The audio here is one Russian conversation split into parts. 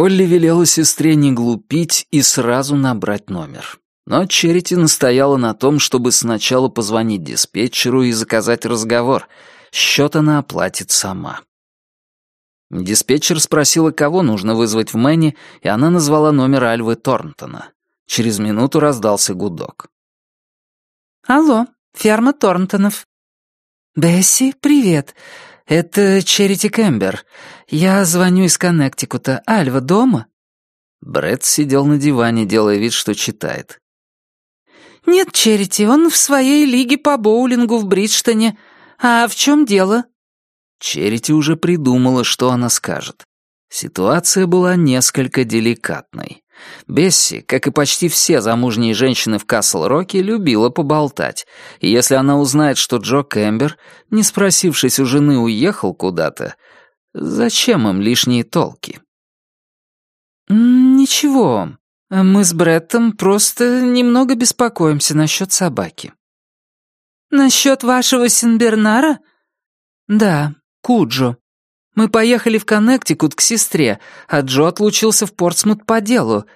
Холли велела сестре не глупить и сразу набрать номер. Но Черити настояла на том, чтобы сначала позвонить диспетчеру и заказать разговор. Счет она оплатит сама. Диспетчер спросила, кого нужно вызвать в Мэнни, и она назвала номер Альвы Торнтона. Через минуту раздался гудок. «Алло, ферма Торнтонов». «Бесси, привет. Это Черити Кэмбер. Я звоню из Коннектикута. Альва дома?» Брэд сидел на диване, делая вид, что читает. «Нет, Черити, он в своей лиге по боулингу в Бриджтоне. А в чем дело?» Черити уже придумала, что она скажет. Ситуация была несколько деликатной. Бесси, как и почти все замужние женщины в Касл-Роке, любила поболтать, и если она узнает, что Джо Кэмбер, не спросившись у жены, уехал куда-то, зачем им лишние толки? «Ничего, мы с Бреттом просто немного беспокоимся насчет собаки». «Насчет вашего Синбернара?» «Да, Куджо. Мы поехали в Коннектикут к сестре, а Джо отлучился в Портсмут по делу».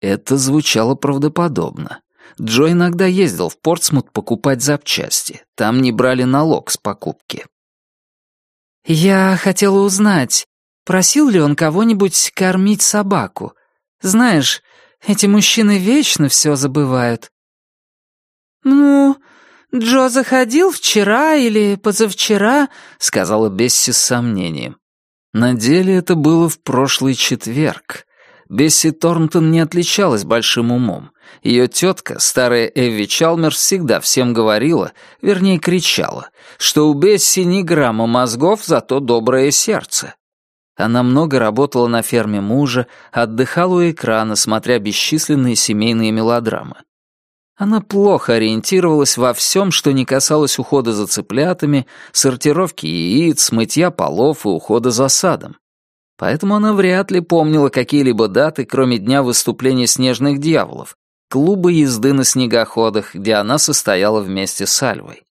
Это звучало правдоподобно. Джо иногда ездил в Портсмут покупать запчасти. Там не брали налог с покупки. «Я хотела узнать, просил ли он кого-нибудь кормить собаку? Знаешь, эти мужчины вечно все забывают». «Ну, Джо заходил вчера или позавчера», — сказала Бесси с сомнением. На деле это было в прошлый четверг. Бесси Торнтон не отличалась большим умом. Ее тетка, старая Эвви Чалмерс, всегда всем говорила, вернее кричала, что у Бесси ни грамма мозгов, зато доброе сердце. Она много работала на ферме мужа, отдыхала у экрана, смотря бесчисленные семейные мелодрамы. Она плохо ориентировалась во всем, что не касалось ухода за цыплятами, сортировки яиц, мытья полов и ухода за садом. Поэтому она вряд ли помнила какие-либо даты, кроме дня выступления «Снежных дьяволов», клуба езды на снегоходах, где она состояла вместе с Альвой.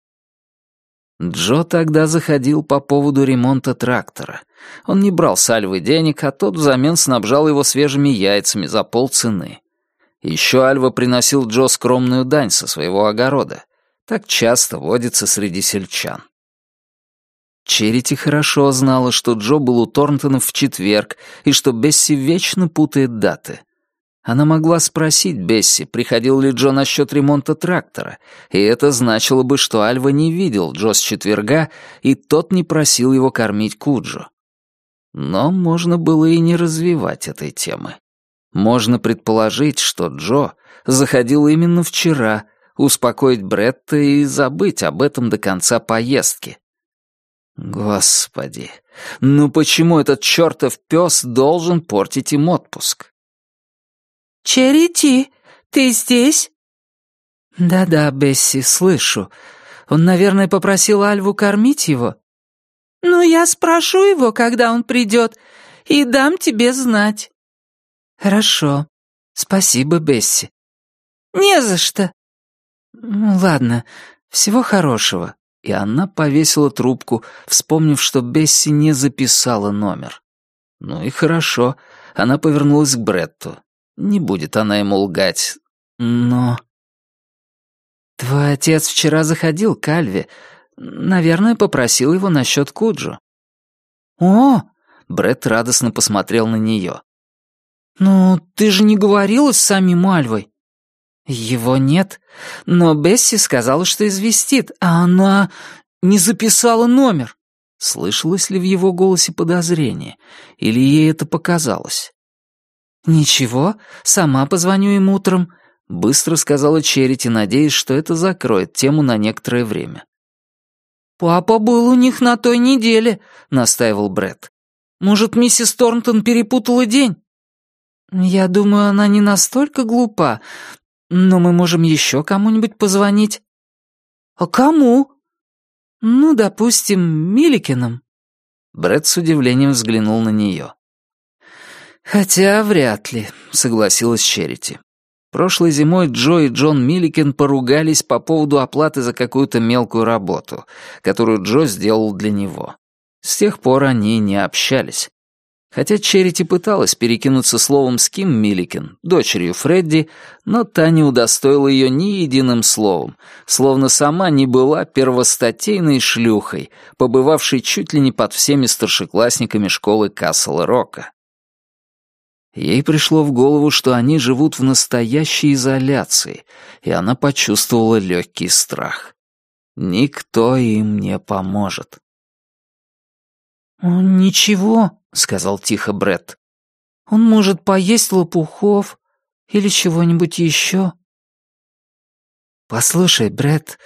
Джо тогда заходил по поводу ремонта трактора. Он не брал с Альвы денег, а тот взамен снабжал его свежими яйцами за полцены. Еще Альва приносил Джо скромную дань со своего огорода. Так часто водится среди сельчан. Черити хорошо знала, что Джо был у Торнтонов в четверг и что Бесси вечно путает даты. Она могла спросить Бесси, приходил ли Джо насчет ремонта трактора, и это значило бы, что Альва не видел Джо с четверга, и тот не просил его кормить Куджо. Но можно было и не развивать этой темы. Можно предположить, что Джо заходил именно вчера, успокоить Бретта и забыть об этом до конца поездки. Господи, ну почему этот чертов пес должен портить им отпуск? «Черити, ты здесь?» «Да-да, Бесси, слышу. Он, наверное, попросил Альву кормить его?» «Ну, я спрошу его, когда он придет, и дам тебе знать». «Хорошо. Спасибо, Бесси». «Не за что». «Ну, ладно. Всего хорошего». И она повесила трубку, вспомнив, что Бесси не записала номер. Ну и хорошо. Она повернулась к Бретту. Не будет она ему лгать. Но... «Твой отец вчера заходил к Альве. Наверное, попросил его насчет Куджу». «О!» — Бретт радостно посмотрел на нее. «Ну, ты же не говорила с самим Альвой?» «Его нет, но Бесси сказала, что известит, а она не записала номер». Слышалось ли в его голосе подозрение, или ей это показалось? «Ничего, сама позвоню им утром», — быстро сказала Черити, надеясь, что это закроет тему на некоторое время. «Папа был у них на той неделе», — настаивал Бред. «Может, миссис Торнтон перепутала день?» «Я думаю, она не настолько глупа, но мы можем еще кому-нибудь позвонить». «А кому?» «Ну, допустим, Миликиным». Брэд с удивлением взглянул на нее. «Хотя вряд ли», — согласилась Черити. Прошлой зимой Джо и Джон Милликин поругались по поводу оплаты за какую-то мелкую работу, которую Джо сделал для него. С тех пор они не общались. Хотя Черити пыталась перекинуться словом с Ким Милликин, дочерью Фредди, но та не удостоила ее ни единым словом, словно сама не была первостатейной шлюхой, побывавшей чуть ли не под всеми старшеклассниками школы Касл-Рока. Ей пришло в голову, что они живут в настоящей изоляции, и она почувствовала легкий страх. Никто им не поможет. «Ничего», — сказал тихо Бред. «Он может поесть лопухов или чего-нибудь еще». «Послушай, Бред,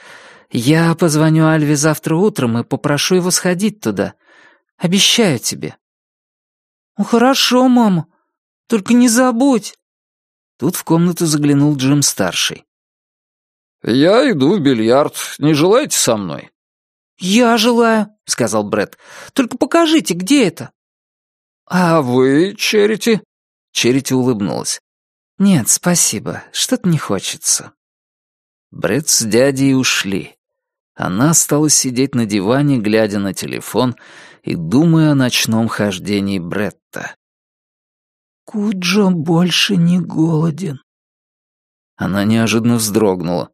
я позвоню Альве завтра утром и попрошу его сходить туда. Обещаю тебе». «Ну хорошо, мама, только не забудь». Тут в комнату заглянул Джим-старший. «Я иду в бильярд. Не желаете со мной?» «Я желаю», — сказал Бред. «Только покажите, где это?» «А вы, Черити?» Черити улыбнулась. «Нет, спасибо, что-то не хочется». Бред с дядей ушли. Она осталась сидеть на диване, глядя на телефон и думая о ночном хождении Бретта. «Куджо больше не голоден». Она неожиданно вздрогнула.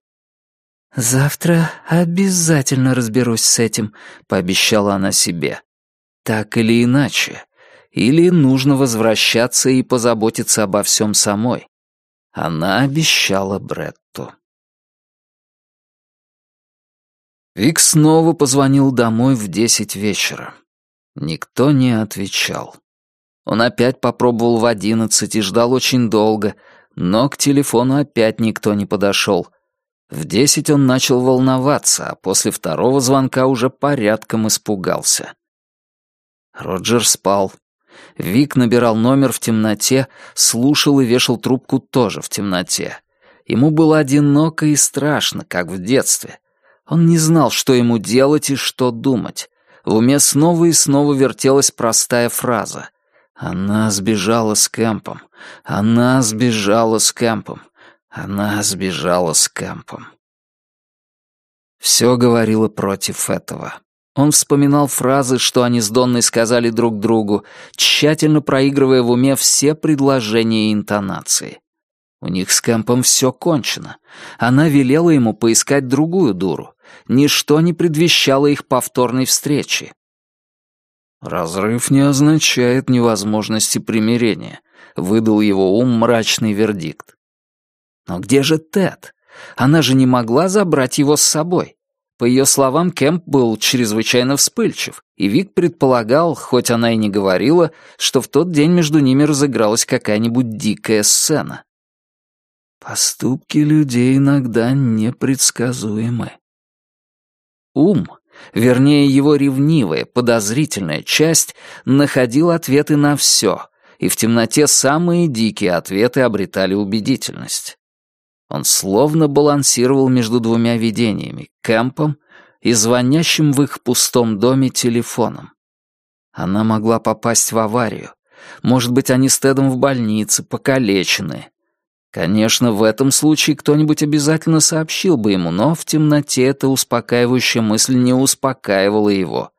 «Завтра обязательно разберусь с этим», — пообещала она себе. «Так или иначе. Или нужно возвращаться и позаботиться обо всем самой». Она обещала Бретту. Вик снова позвонил домой в десять вечера. Никто не отвечал. Он опять попробовал в одиннадцать и ждал очень долго, но к телефону опять никто не подошел — в десять он начал волноваться, а после второго звонка уже порядком испугался. Роджер спал. Вик набирал номер в темноте, слушал и вешал трубку тоже в темноте. Ему было одиноко и страшно, как в детстве. Он не знал, что ему делать и что думать. В уме снова и снова вертелась простая фраза. «Она сбежала с Кэмпом. Она сбежала с Кэмпом. Она сбежала с Кэмпом. Все говорило против этого. Он вспоминал фразы, что они с Донной сказали друг другу, тщательно проигрывая в уме все предложения и интонации. У них с Кэмпом все кончено. Она велела ему поискать другую дуру. Ничто не предвещало их повторной встречи. «Разрыв не означает невозможности примирения», — выдал его ум мрачный вердикт. Но где же Тед? Она же не могла забрать его с собой. По ее словам, Кэмп был чрезвычайно вспыльчив, и Вик предполагал, хоть она и не говорила, что в тот день между ними разыгралась какая-нибудь дикая сцена. Поступки людей иногда непредсказуемы. Ум, вернее его ревнивая, подозрительная часть, находил ответы на все, и в темноте самые дикие ответы обретали убедительность. Он словно балансировал между двумя видениями — Кэмпом и звонящим в их пустом доме телефоном. Она могла попасть в аварию. Может быть, они с Тедом в больнице, покалечены. Конечно, в этом случае кто-нибудь обязательно сообщил бы ему, но в темноте эта успокаивающая мысль не успокаивала его.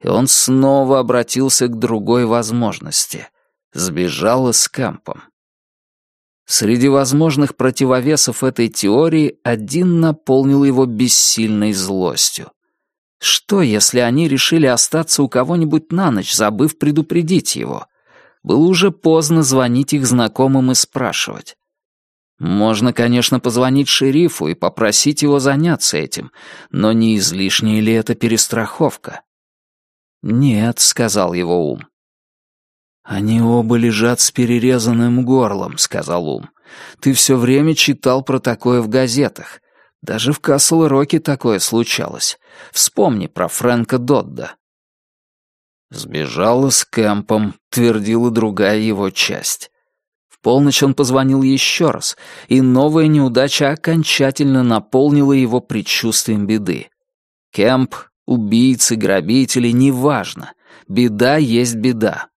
И он снова обратился к другой возможности. Сбежала с Кэмпом. Среди возможных противовесов этой теории один наполнил его бессильной злостью. Что, если они решили остаться у кого-нибудь на ночь, забыв предупредить его? Было уже поздно звонить их знакомым и спрашивать. Можно, конечно, позвонить шерифу и попросить его заняться этим, но не излишняя ли это перестраховка? «Нет», — сказал его ум. «Они оба лежат с перерезанным горлом», — сказал Ум. «Ты все время читал про такое в газетах. Даже в Касл-Роке такое случалось. Вспомни про Фрэнка Додда». «Сбежала с Кэмпом», — твердила другая его часть. В полночь он позвонил еще раз, и новая неудача окончательно наполнила его предчувствием беды. Кэмп, убийцы, грабители, неважно. Беда есть беда.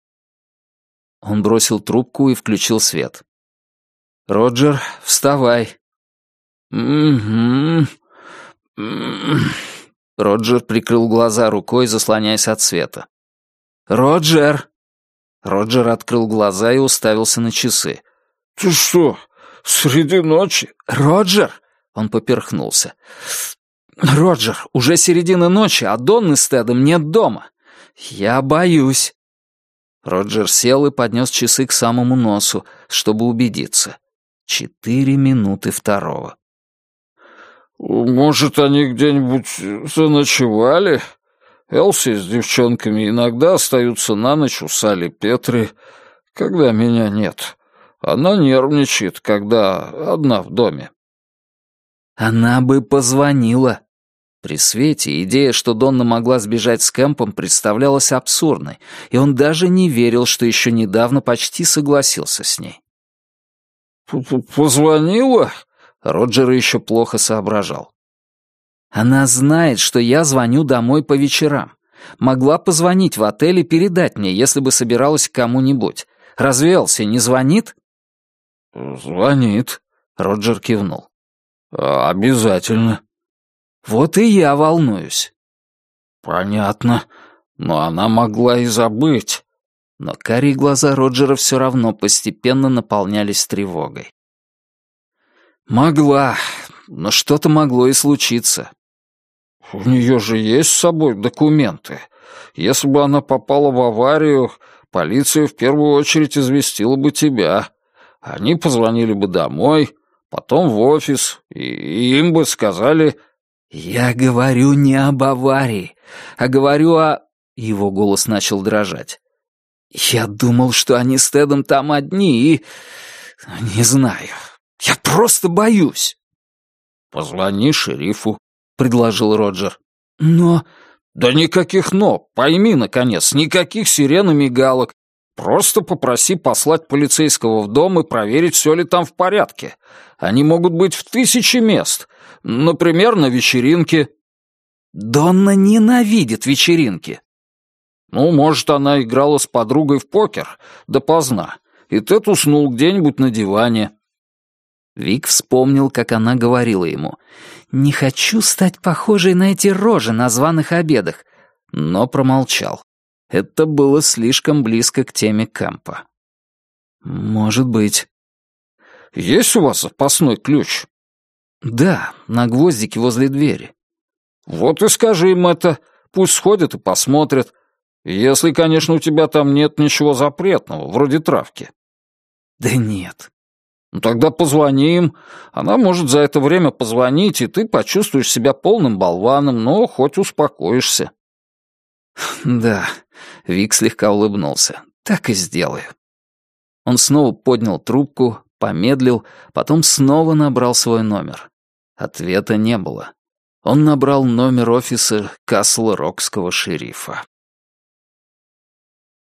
Он бросил трубку и включил свет. «Роджер, вставай». «Угу. Роджер прикрыл глаза рукой, заслоняясь от света. «Роджер!» Роджер открыл глаза и уставился на часы. «Ты что, среди ночи?» «Роджер!» — он поперхнулся. «Роджер, уже середина ночи, а Донны с Тедом нет дома. Я боюсь». Роджер сел и поднес часы к самому носу, чтобы убедиться. Четыре минуты второго. «Может, они где-нибудь заночевали? Элси с девчонками иногда остаются на ночь у Сали Петри, когда меня нет. Она нервничает, когда одна в доме». «Она бы позвонила», при свете идея, что Донна могла сбежать с Кэмпом, представлялась абсурдной, и он даже не верил, что еще недавно почти согласился с ней. «Позвонила?» Роджер еще плохо соображал. «Она знает, что я звоню домой по вечерам. Могла позвонить в отель и передать мне, если бы собиралась к кому-нибудь. Разве Элси не звонит?» «Звонит», — Роджер кивнул. «Обязательно». Вот и я волнуюсь. Понятно. Но она могла и забыть. Но карие глаза Роджера все равно постепенно наполнялись тревогой. Могла, но что-то могло и случиться. У нее же есть с собой документы. Если бы она попала в аварию, полиция в первую очередь известила бы тебя. Они позвонили бы домой, потом в офис, и им бы сказали, «Я говорю не об аварии, а говорю о...» Его голос начал дрожать. «Я думал, что они с Тедом там одни и... Не знаю. Я просто боюсь». «Позвони шерифу», — предложил Роджер. «Но...» «Да никаких «но». Пойми, наконец, никаких сирен и мигалок. Просто попроси послать полицейского в дом и проверить, все ли там в порядке. Они могут быть в тысячи мест. Например, на вечеринке». «Донна ненавидит вечеринки». «Ну, может, она играла с подругой в покер допоздна, и Тед уснул где-нибудь на диване». Вик вспомнил, как она говорила ему. «Не хочу стать похожей на эти рожи на званых обедах», но промолчал. Это было слишком близко к теме Кэмпа. «Может быть». «Есть у вас запасной ключ?» «Да, на гвоздике возле двери». «Вот и скажи им это. Пусть сходят и посмотрят. Если, конечно, у тебя там нет ничего запретного, вроде травки». «Да нет». «Ну тогда позвони им. Она может за это время позвонить, и ты почувствуешь себя полным болваном, но хоть успокоишься». «Да», — Вик слегка улыбнулся. «Так и сделаю». Он снова поднял трубку, помедлил, потом снова набрал свой номер. Ответа не было. Он набрал номер офиса Касл-Рокского шерифа.